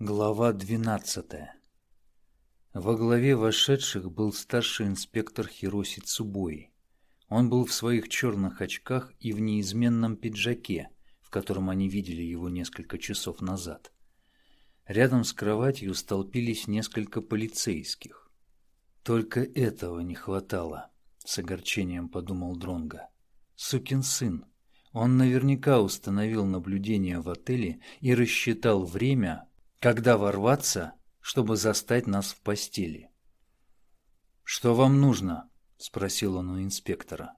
Глава двенадцатая Во главе вошедших был старший инспектор Хироси Цубои. Он был в своих черных очках и в неизменном пиджаке, в котором они видели его несколько часов назад. Рядом с кроватью столпились несколько полицейских. Только этого не хватало, с огорчением подумал Дронга. Сукин сын. Он наверняка установил наблюдение в отеле и рассчитал время, когда ворваться, чтобы застать нас в постели. Что вам нужно? спросил он у инспектора.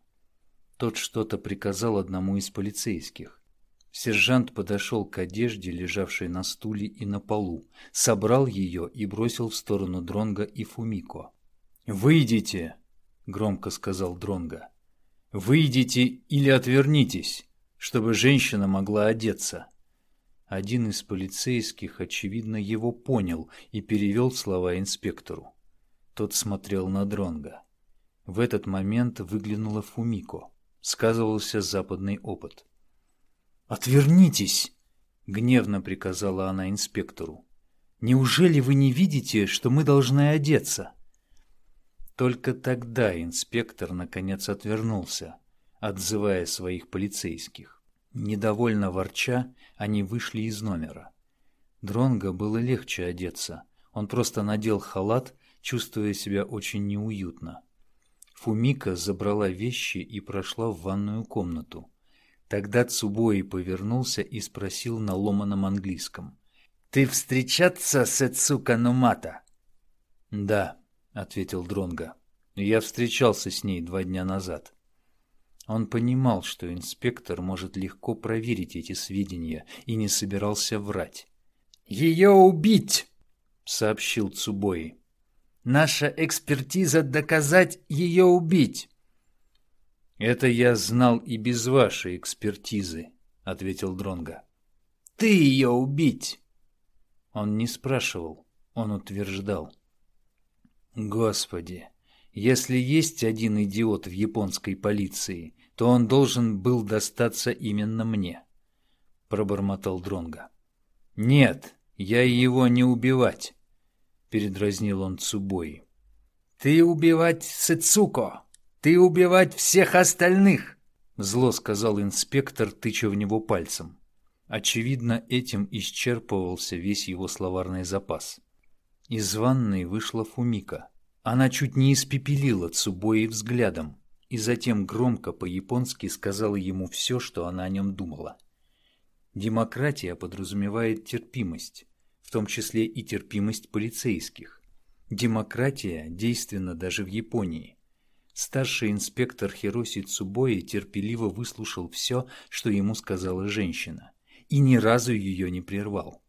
Тот что-то приказал одному из полицейских. Сержант подошел к одежде, лежавшей на стуле и на полу, собрал ее и бросил в сторону Дронга и Фумико. «Выйдите!» — громко сказал Дронга. «Выйдите или отвернитесь, чтобы женщина могла одеться». Один из полицейских, очевидно, его понял и перевел слова инспектору. Тот смотрел на Дронга. В этот момент выглянула Фумико. Сказывался западный опыт. «Отвернитесь!» — гневно приказала она инспектору. «Неужели вы не видите, что мы должны одеться?» Только тогда инспектор наконец отвернулся, отзывая своих полицейских. Недовольно ворча, они вышли из номера. Дронго было легче одеться. Он просто надел халат, чувствуя себя очень неуютно. Фумика забрала вещи и прошла в ванную комнату. Тогда Цубои повернулся и спросил на ломаном английском. «Ты встречаться с Эцука Нумата?» «Да», — ответил Дронга. «Я встречался с ней два дня назад». Он понимал, что инспектор может легко проверить эти сведения и не собирался врать. «Ее убить!» — сообщил Цубои. «Наша экспертиза доказать ее убить!» «Это я знал и без вашей экспертизы», — ответил Дронга. «Ты ее убить!» Он не спрашивал, он утверждал. «Господи, если есть один идиот в японской полиции, то он должен был достаться именно мне», — пробормотал Дронга. «Нет, я его не убивать», — передразнил он Цубои. «Ты убивать Сыцуко!» Ты убивать всех остальных, зло сказал инспектор, тыча в него пальцем. Очевидно, этим исчерпывался весь его словарный запас. Из ванной вышла Фумика. Она чуть не испепелила Цубои взглядом и затем громко по-японски сказала ему все, что она о нем думала. Демократия подразумевает терпимость, в том числе и терпимость полицейских. Демократия действенна даже в Японии. Старший инспектор Хироси Цубои терпеливо выслушал все, что ему сказала женщина, и ни разу ее не прервал.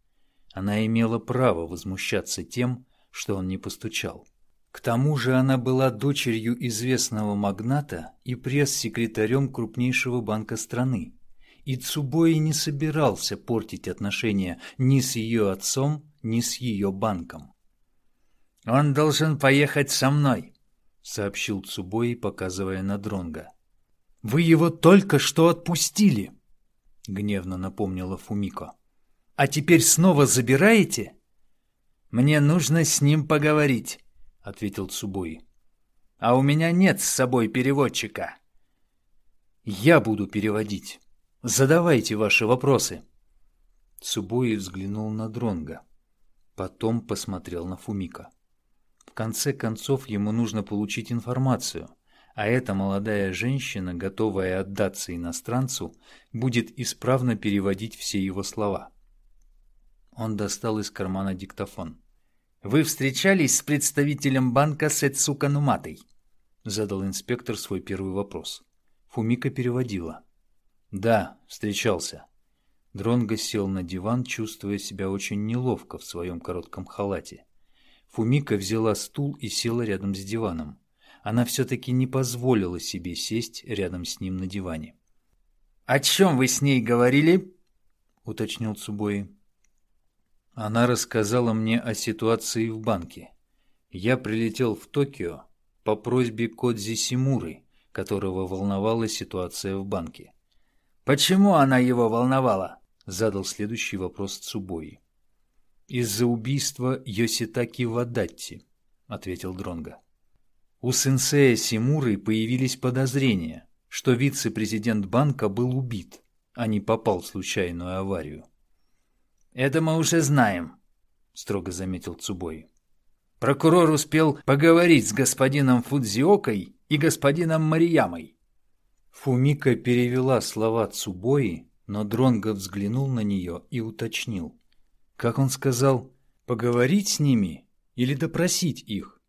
Она имела право возмущаться тем, что он не постучал. К тому же она была дочерью известного магната и пресс-секретарем крупнейшего банка страны. И Цубои не собирался портить отношения ни с ее отцом, ни с ее банком. «Он должен поехать со мной», сообщил Цубои, показывая на Дронга. Вы его только что отпустили, гневно напомнила Фумико. А теперь снова забираете? Мне нужно с ним поговорить, ответил Цубои. А у меня нет с собой переводчика. Я буду переводить. Задавайте ваши вопросы. Цубои взглянул на Дронга, потом посмотрел на Фумика конце концов ему нужно получить информацию, а эта молодая женщина, готовая отдаться иностранцу, будет исправно переводить все его слова. Он достал из кармана диктофон. «Вы встречались с представителем банка Сэцука Нуматой?» Задал инспектор свой первый вопрос. Фумика переводила. «Да, встречался». Дронго сел на диван, чувствуя себя очень неловко в своем коротком халате. Фумика взяла стул и села рядом с диваном. Она все-таки не позволила себе сесть рядом с ним на диване. «О чем вы с ней говорили?» — уточнил Цубои. Она рассказала мне о ситуации в банке. Я прилетел в Токио по просьбе Кодзи Симуры, которого волновала ситуация в банке. «Почему она его волновала?» — задал следующий вопрос Цубои. Из-за убийства Йоситаки Вадатти, ответил Дронга. У сенсея Симуры появились подозрения, что вице-президент банка был убит, а не попал в случайную аварию. «Это мы уже знаем», — строго заметил Цубой. «Прокурор успел поговорить с господином Фудзиокой и господином Мариямой». Фумика перевела слова Цубои, но Дронго взглянул на нее и уточнил. Как он сказал, поговорить с ними или допросить их?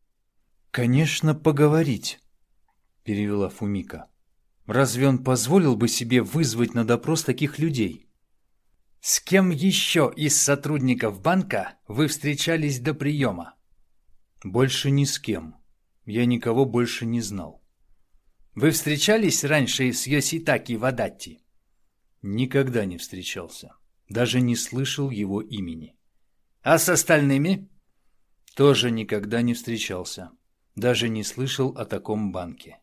«Конечно, поговорить», — перевела Фумика. «Разве он позволил бы себе вызвать на допрос таких людей?» «С кем еще из сотрудников банка вы встречались до приема?» «Больше ни с кем. Я никого больше не знал». «Вы встречались раньше с Йоситаки Вадатти?» Никогда не встречался. Даже не слышал его имени. А с остальными? Тоже никогда не встречался. Даже не слышал о таком банке.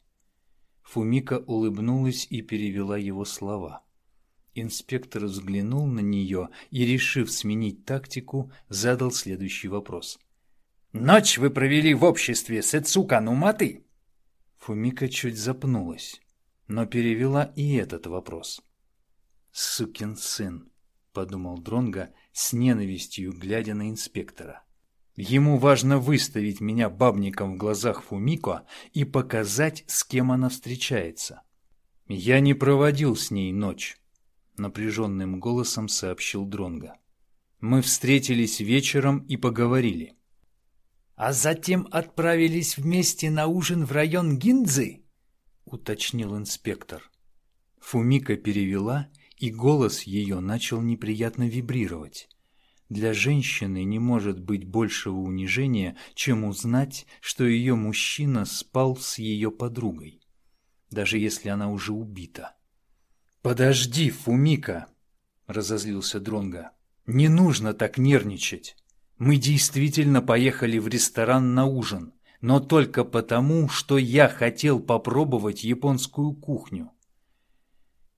Фумика улыбнулась и перевела его слова. Инспектор взглянул на нее и, решив сменить тактику, задал следующий вопрос. «Ночь вы провели в обществе Сэцука Нуматы?» Фумика чуть запнулась, но перевела и этот вопрос. «Сукин сын», — подумал Дронга с ненавистью, глядя на инспектора. «Ему важно выставить меня бабником в глазах Фумико и показать, с кем она встречается». «Я не проводил с ней ночь», — напряженным голосом сообщил Дронга. «Мы встретились вечером и поговорили». «А затем отправились вместе на ужин в район Гиндзы?» — уточнил инспектор. Фумика перевела и голос ее начал неприятно вибрировать. Для женщины не может быть большего унижения, чем узнать, что ее мужчина спал с ее подругой, даже если она уже убита. «Подожди, Фумика!» — разозлился Дронга. «Не нужно так нервничать. Мы действительно поехали в ресторан на ужин, но только потому, что я хотел попробовать японскую кухню.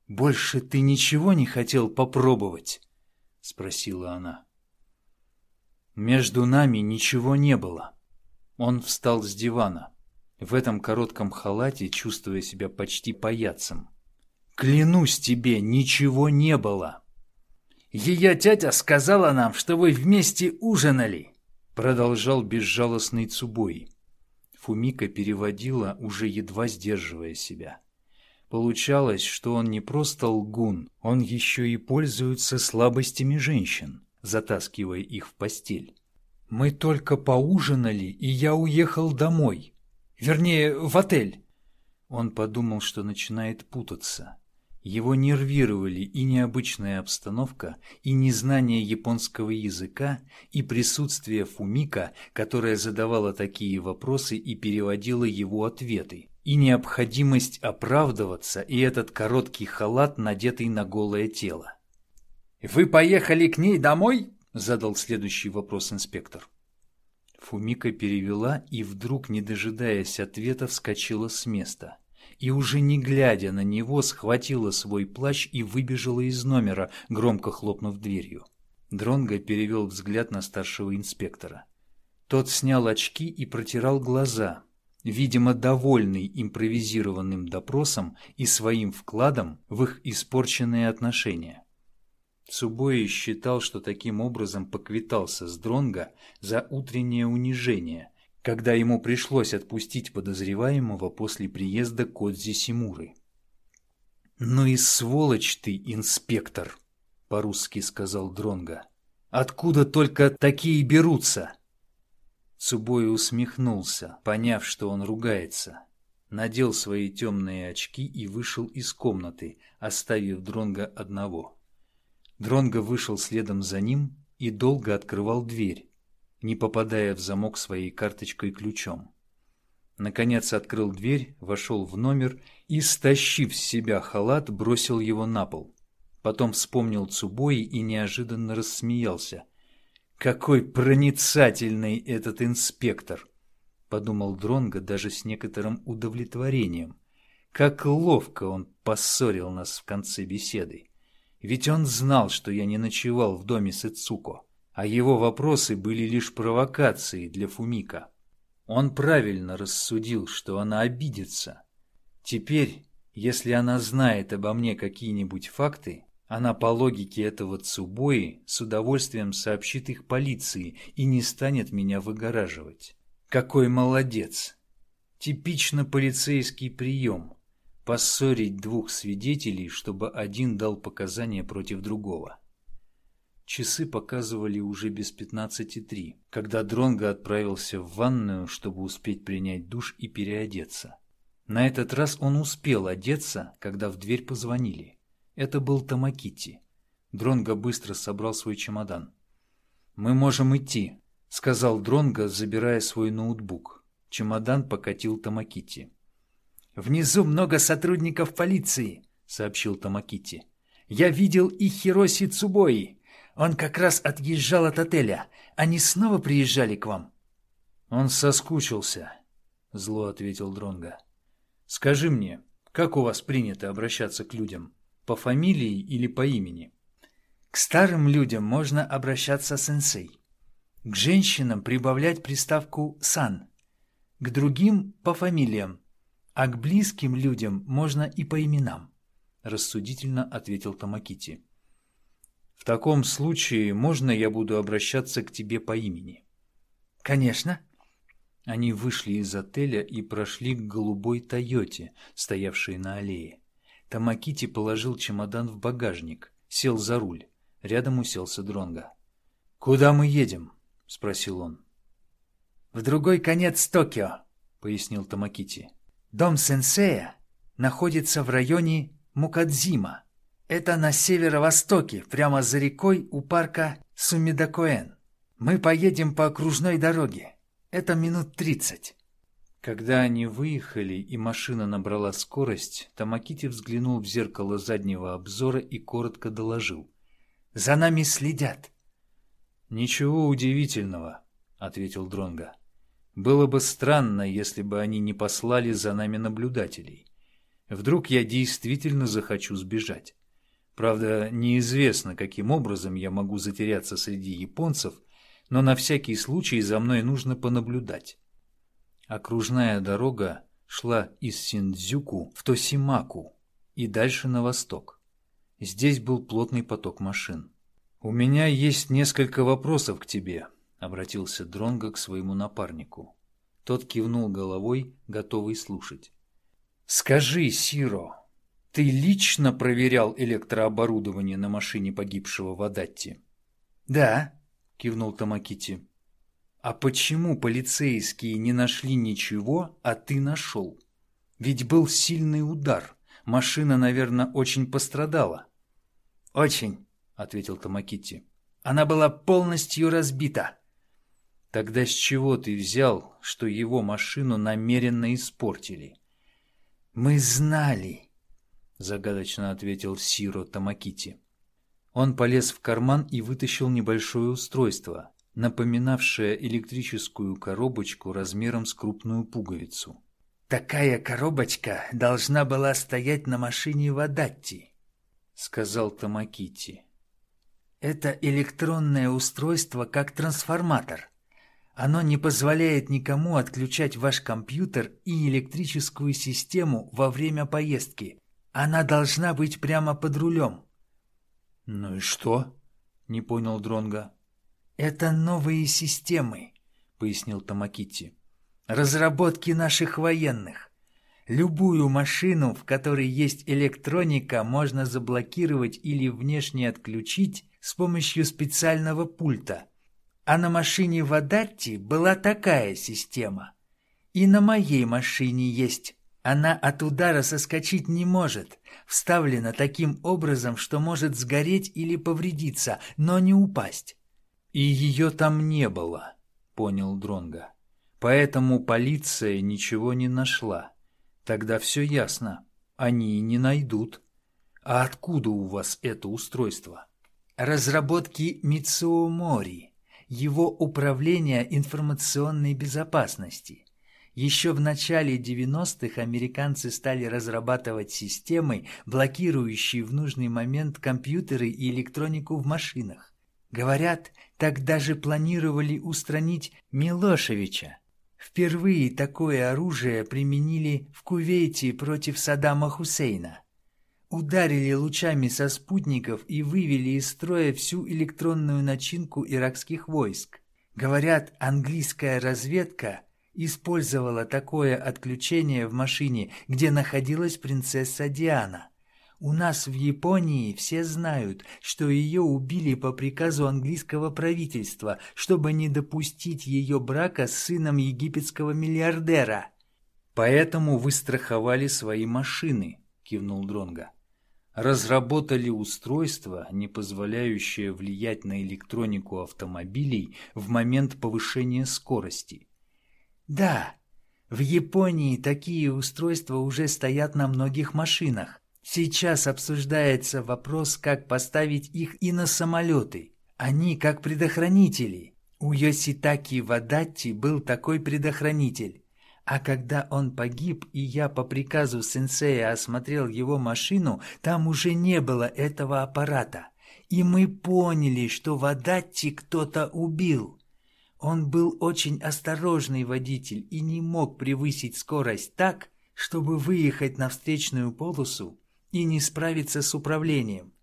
«Больше ты ничего не хотел попробовать?» — спросила она. Между нами ничего не было. Он встал с дивана, в этом коротком халате, чувствуя себя почти паяцем. «Клянусь тебе, ничего не было!» «Ее тетя сказала нам, что вы вместе ужинали!» Продолжал безжалостный Цубой. Фумика переводила, уже едва сдерживая себя. Получалось, что он не просто лгун, он еще и пользуется слабостями женщин, затаскивая их в постель. «Мы только поужинали, и я уехал домой. Вернее, в отель». Он подумал, что начинает путаться. Его нервировали и необычная обстановка, и незнание японского языка, и присутствие Фумика, которая задавала такие вопросы и переводила его ответы и необходимость оправдываться, и этот короткий халат, надетый на голое тело. «Вы поехали к ней домой?» – задал следующий вопрос инспектор. Фумика перевела и вдруг, не дожидаясь ответа, вскочила с места. И уже не глядя на него, схватила свой плащ и выбежала из номера, громко хлопнув дверью. Дронго перевел взгляд на старшего инспектора. Тот снял очки и протирал глаза, видимо, довольный импровизированным допросом и своим вкладом в их испорченные отношения. Цубои считал, что таким образом поквитался с Дронго за утреннее унижение, когда ему пришлось отпустить подозреваемого после приезда Кодзи Симуры. «Ну и сволочь ты, инспектор!» — по-русски сказал Дронго. «Откуда только такие берутся?» Цубой усмехнулся, поняв, что он ругается. Надел свои темные очки и вышел из комнаты, оставив Дронга одного. Дронго вышел следом за ним и долго открывал дверь, не попадая в замок своей карточкой ключом. Наконец открыл дверь, вошел в номер и, стащив с себя халат, бросил его на пол. Потом вспомнил Цубои и неожиданно рассмеялся – какой проницательный этот инспектор, подумал Дронго даже с некоторым удовлетворением. Как ловко он поссорил нас в конце беседы. Ведь он знал, что я не ночевал в доме Сыцуко, а его вопросы были лишь провокацией для Фумика. Он правильно рассудил, что она обидится. Теперь, если она знает обо мне какие-нибудь факты, она по логике этого Цубои с удовольствием сообщит их полиции и не станет меня выгораживать. Какой молодец! Типично полицейский прием – поссорить двух свидетелей, чтобы один дал показания против другого. Часы показывали уже без пятнадцати три, когда Дронго отправился в ванную, чтобы успеть принять душ и переодеться. На этот раз он успел одеться, когда в дверь позвонили. Это был Тамакити. Дронго быстро собрал свой чемодан. «Мы можем идти», — сказал Дронго, забирая свой ноутбук. Чемодан покатил Тамакити. «Внизу много сотрудников полиции», — сообщил Тамакити. «Я видел и Хироси Цубои». Он как раз отъезжал от отеля. Они снова приезжали к вам?» «Он соскучился», — зло ответил Дронга. «Скажи мне, как у вас принято обращаться к людям? По фамилии или по имени?» «К старым людям можно обращаться сенсей. К женщинам прибавлять приставку «сан». К другим — по фамилиям, а к близким людям можно и по именам», — рассудительно ответил Тамакити. В таком случае можно я буду обращаться к тебе по имени? Конечно. Они вышли из отеля и прошли к голубой Тойоте, стоявшей на аллее. Тамакити положил чемодан в багажник, сел за руль. Рядом уселся Дронга. «Куда мы едем?» — спросил он. «В другой конец Токио», — пояснил Тамакити. «Дом сенсея находится в районе Мукадзима. Это на северо-востоке, прямо за рекой у парка Сумидакоэн. Мы поедем по окружной дороге. Это минут тридцать». Когда они выехали и машина набрала скорость, Тамакити взглянул в зеркало заднего обзора и коротко доложил. «За нами следят». «Ничего удивительного», — ответил Дронга. «Было бы странно, если бы они не послали за нами наблюдателей. Вдруг я действительно захочу сбежать». Правда, неизвестно, каким образом я могу затеряться среди японцев, но на всякий случай за мной нужно понаблюдать. Окружная дорога шла из Синдзюку в Тосимаку и дальше на восток. Здесь был плотный поток машин. «У меня есть несколько вопросов к тебе», — обратился Дронго к своему напарнику. Тот кивнул головой, готовый слушать. «Скажи, Сиро, ты лично проверял электрооборудование на машине погибшего в Адатте? Да, кивнул Тамакити. А почему полицейские не нашли ничего, а ты нашел? Ведь был сильный удар. Машина, наверное, очень пострадала. Очень, ответил Тамакити. Она была полностью разбита. Тогда с чего ты взял, что его машину намеренно испортили? Мы знали, — загадочно ответил Сиро Тамакити. Он полез в карман и вытащил небольшое устройство, напоминавшее электрическую коробочку размером с крупную пуговицу. «Такая коробочка должна была стоять на машине в Адатти», — сказал Тамакити. «Это электронное устройство как трансформатор. Оно не позволяет никому отключать ваш компьютер и электрическую систему во время поездки, она должна быть прямо под рулем. Ну и что? Не понял Дронга. Это новые системы, пояснил Тамакити. Разработки наших военных. Любую машину, в которой есть электроника, можно заблокировать или внешне отключить с помощью специального пульта. А на машине в Адатте была такая система. И на моей машине есть. Она от удара соскочить не может, вставлена таким образом, что может сгореть или повредиться, но не упасть. И ее там не было, понял Дронга. Поэтому полиция ничего не нашла. Тогда все ясно. Они не найдут. А откуда у вас это устройство? Разработки Митсуо Мори, его управление информационной безопасности. Еще в начале 90-х американцы стали разрабатывать системы, блокирующие в нужный момент компьютеры и электронику в машинах. Говорят, так даже планировали устранить Милошевича. Впервые такое оружие применили в Кувейте против Саддама Хусейна. Ударили лучами со спутников и вывели из строя всю электронную начинку иракских войск. Говорят, английская разведка использовала такое отключение в машине, где находилась принцесса Диана. У нас в Японии все знают, что ее убили по приказу английского правительства, чтобы не допустить ее брака с сыном египетского миллиардера. Поэтому вы страховали свои машины, кивнул Дронга. Разработали устройство, не позволяющее влиять на электронику автомобилей в момент повышения скорости. Да, в Японии такие устройства уже стоят на многих машинах. Сейчас обсуждается вопрос, как поставить их и на самолеты. Они как предохранители. У Йоситаки Вадатти был такой предохранитель. А когда он погиб, и я по приказу сенсея осмотрел его машину, там уже не было этого аппарата. И мы поняли, что Вадатти кто-то убил. Он был очень осторожный водитель и не мог превысить скорость так, чтобы выехать на встречную полосу и не справиться с управлением.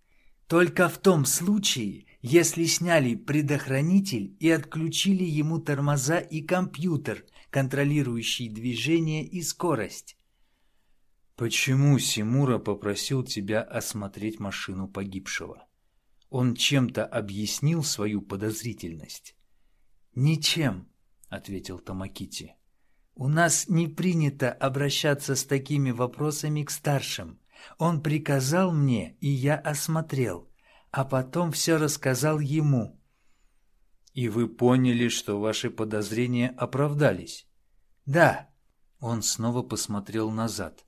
Только в том случае, если сняли предохранитель и отключили ему тормоза и компьютер, контролирующий движение и скорость. Почему Симура попросил тебя осмотреть машину погибшего? Он чем-то объяснил свою подозрительность? Ничем, ответил Тамакити. У нас не принято обращаться с такими вопросами к старшим. Он приказал мне, и я осмотрел, а потом все рассказал ему. И вы поняли, что ваши подозрения оправдались? Да. Он снова посмотрел назад.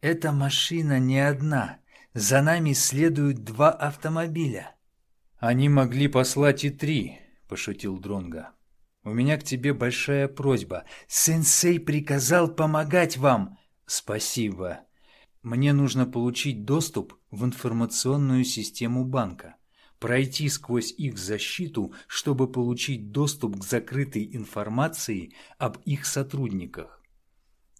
Эта машина не одна. За нами следуют два автомобиля. Они могли послать и три, пошутил Дронга. У меня к тебе большая просьба. Сенсей приказал помогать вам. Спасибо. Мне нужно получить доступ в информационную систему банка, пройти сквозь их защиту, чтобы получить доступ к закрытой информации об их сотрудниках.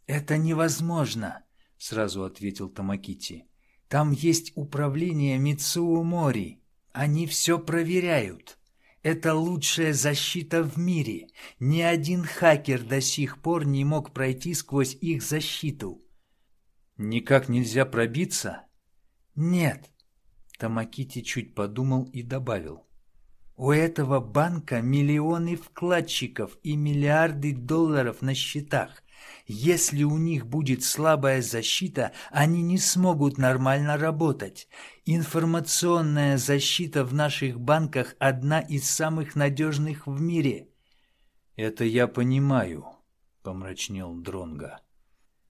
«Это невозможно», — сразу ответил Тамакити. «Там есть управление Мицуо Мори. Они все проверяют. Это лучшая защита в мире. Ни один хакер до сих пор не мог пройти сквозь их защиту». Никак нельзя пробиться? Нет. Тамакити чуть подумал и добавил. У этого банка миллионы вкладчиков и миллиарды долларов на счетах. Если у них будет слабая защита, они не смогут нормально работать. Информационная защита в наших банках одна из самых надежных в мире. Это я понимаю, помрачнел Дронга.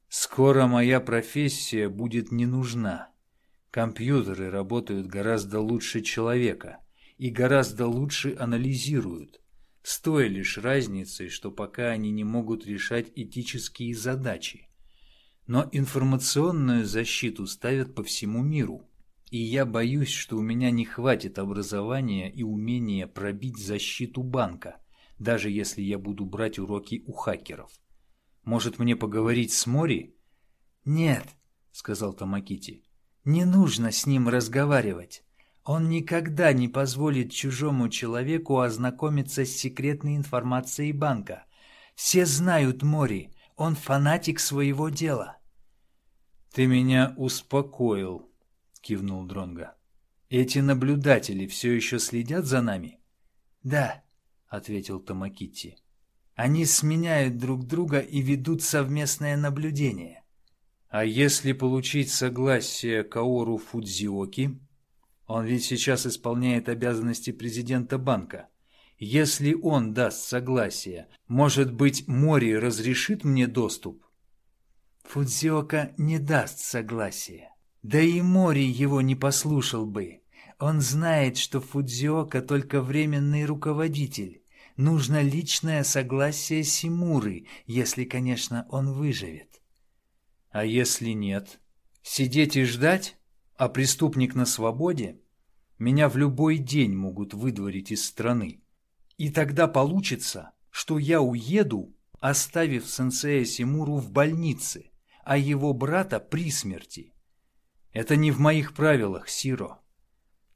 Скоро моя профессия будет не нужна. Компьютеры работают гораздо лучше человека и гораздо лучше анализируют, с той лишь разницей, что пока они не могут решать этические задачи. Но информационную защиту ставят по всему миру, и я боюсь, что у меня не хватит образования и умения пробить защиту банка, даже если я буду брать уроки у хакеров. Может, мне поговорить с Мори? Нет, сказал Тамакити. Не нужно с ним разговаривать. Он никогда не позволит чужому человеку ознакомиться с секретной информацией банка. Все знают Мори, он фанатик своего дела. Ты меня успокоил, кивнул Дронга. Эти наблюдатели все еще следят за нами? Да, ответил Тамакити. Они сменяют друг друга и ведут совместное наблюдение. А если получить согласие Каору Фудзиоки? Он ведь сейчас исполняет обязанности президента банка. Если он даст согласие, может быть, Мори разрешит мне доступ? Фудзиока не даст согласия. Да и Мори его не послушал бы. Он знает, что Фудзиока только временный руководитель. Нужно личное согласие Симуры, если, конечно, он выживет. А если нет? Сидеть и ждать? А преступник на свободе? Меня в любой день могут выдворить из страны. И тогда получится, что я уеду, оставив сенсея Симуру в больнице, а его брата при смерти. Это не в моих правилах, Сиро.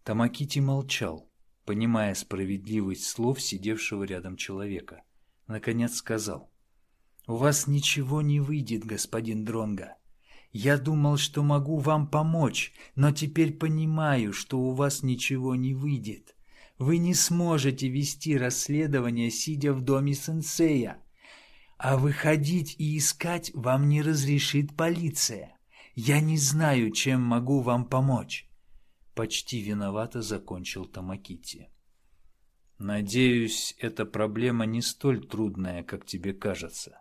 Тамакити молчал, понимая справедливость слов сидевшего рядом человека. Наконец сказал. «У вас ничего не выйдет, господин Дронга. Я думал, что могу вам помочь, но теперь понимаю, что у вас ничего не выйдет. Вы не сможете вести расследование, сидя в доме сенсея. А выходить и искать вам не разрешит полиция. Я не знаю, чем могу вам помочь. Почти виновато закончил Тамакити. Надеюсь, эта проблема не столь трудная, как тебе кажется.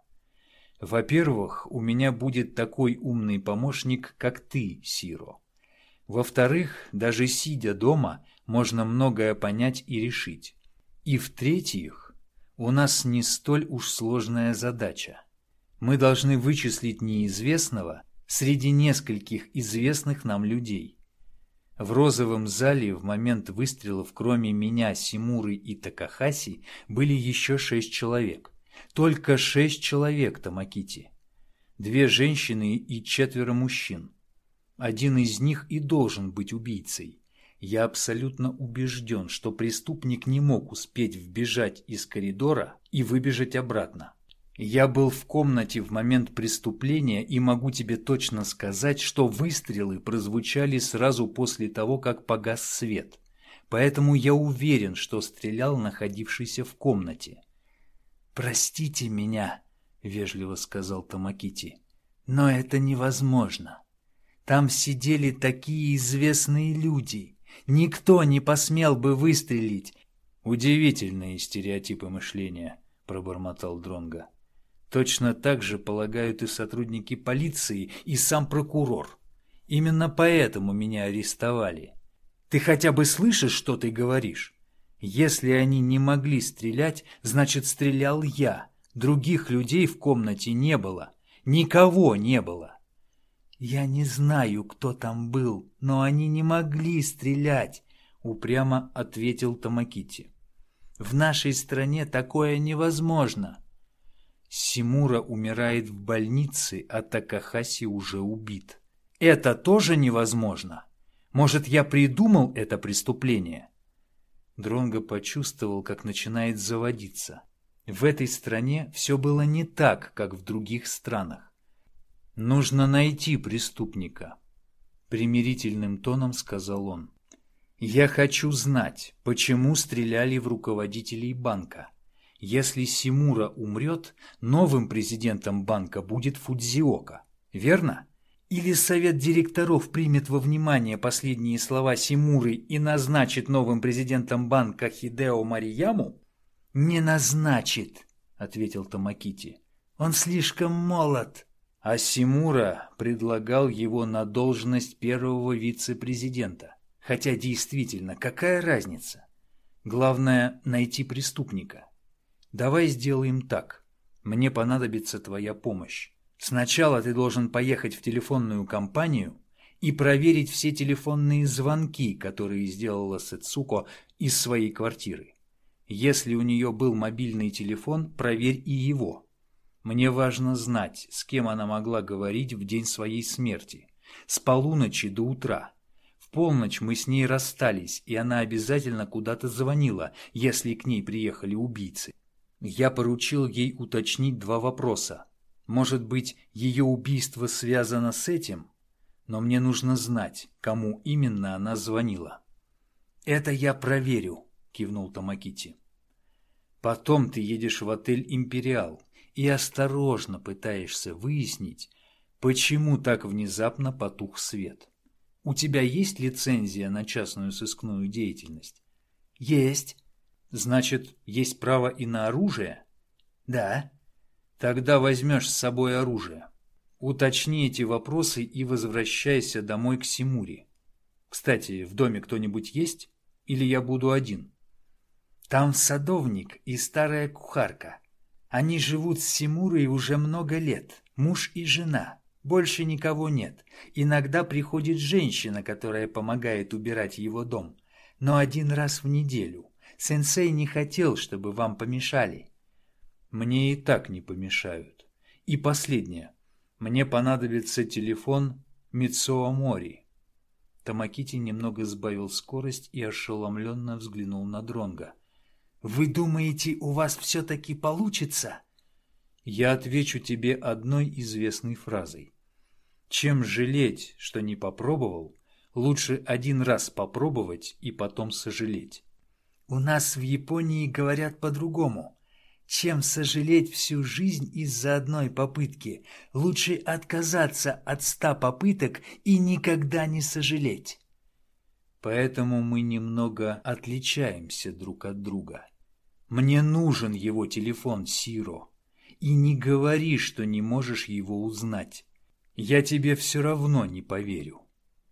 Во-первых, у меня будет такой умный помощник, как ты, Сиро. Во-вторых, даже сидя дома, можно многое понять и решить. И в-третьих, у нас не столь уж сложная задача. Мы должны вычислить неизвестного среди нескольких известных нам людей. В розовом зале в момент выстрелов кроме меня, Симуры и Такахаси были еще шесть человек. Только шесть человек, Тамакити. Две женщины и четверо мужчин. Один из них и должен быть убийцей. Я абсолютно убежден, что преступник не мог успеть вбежать из коридора и выбежать обратно. Я был в комнате в момент преступления и могу тебе точно сказать, что выстрелы прозвучали сразу после того, как погас свет. Поэтому я уверен, что стрелял находившийся в комнате. «Простите меня», — вежливо сказал Тамакити, — «но это невозможно. Там сидели такие известные люди. Никто не посмел бы выстрелить». «Удивительные стереотипы мышления», — пробормотал Дронга. «Точно так же полагают и сотрудники полиции, и сам прокурор. Именно поэтому меня арестовали. Ты хотя бы слышишь, что ты говоришь?» Если они не могли стрелять, значит, стрелял я. Других людей в комнате не было. Никого не было. Я не знаю, кто там был, но они не могли стрелять, упрямо ответил Тамакити. В нашей стране такое невозможно. Симура умирает в больнице, а Такахаси уже убит. Это тоже невозможно. Может, я придумал это преступление? Дронго почувствовал, как начинает заводиться. В этой стране все было не так, как в других странах. «Нужно найти преступника», — примирительным тоном сказал он. «Я хочу знать, почему стреляли в руководителей банка. Если Симура умрет, новым президентом банка будет Фудзиока, верно?» Или совет директоров примет во внимание последние слова Симуры и назначит новым президентом банка Хидео Марияму? Не назначит, ответил Тамакити. Он слишком молод. А Симура предлагал его на должность первого вице-президента. Хотя действительно, какая разница? Главное – найти преступника. Давай сделаем так. Мне понадобится твоя помощь. Сначала ты должен поехать в телефонную компанию и проверить все телефонные звонки, которые сделала Сэцуко из своей квартиры. Если у нее был мобильный телефон, проверь и его. Мне важно знать, с кем она могла говорить в день своей смерти. С полуночи до утра. В полночь мы с ней расстались, и она обязательно куда-то звонила, если к ней приехали убийцы. Я поручил ей уточнить два вопроса. Может быть, ее убийство связано с этим? Но мне нужно знать, кому именно она звонила. «Это я проверю», — кивнул Тамакити. «Потом ты едешь в отель «Империал» и осторожно пытаешься выяснить, почему так внезапно потух свет. У тебя есть лицензия на частную сыскную деятельность?» «Есть». «Значит, есть право и на оружие?» «Да». Тогда возьмешь с собой оружие. Уточни эти вопросы и возвращайся домой к Симури. Кстати, в доме кто-нибудь есть? Или я буду один? Там садовник и старая кухарка. Они живут с Симурой уже много лет, муж и жена. Больше никого нет. Иногда приходит женщина, которая помогает убирать его дом. но один раз в неделю. Сенсей не хотел, чтобы вам помешали. Мне и так не помешают. И последнее. Мне понадобится телефон Митсуо Мори. Тамакити немного сбавил скорость и ошеломленно взглянул на Дронга. «Вы думаете, у вас все-таки получится?» Я отвечу тебе одной известной фразой. Чем жалеть, что не попробовал, лучше один раз попробовать и потом сожалеть. У нас в Японии говорят по-другому. Чем сожалеть всю жизнь из-за одной попытки, лучше отказаться от ста попыток и никогда не сожалеть. Поэтому мы немного отличаемся друг от друга. Мне нужен его телефон, Сиро. И не говори, что не можешь его узнать. Я тебе все равно не поверю.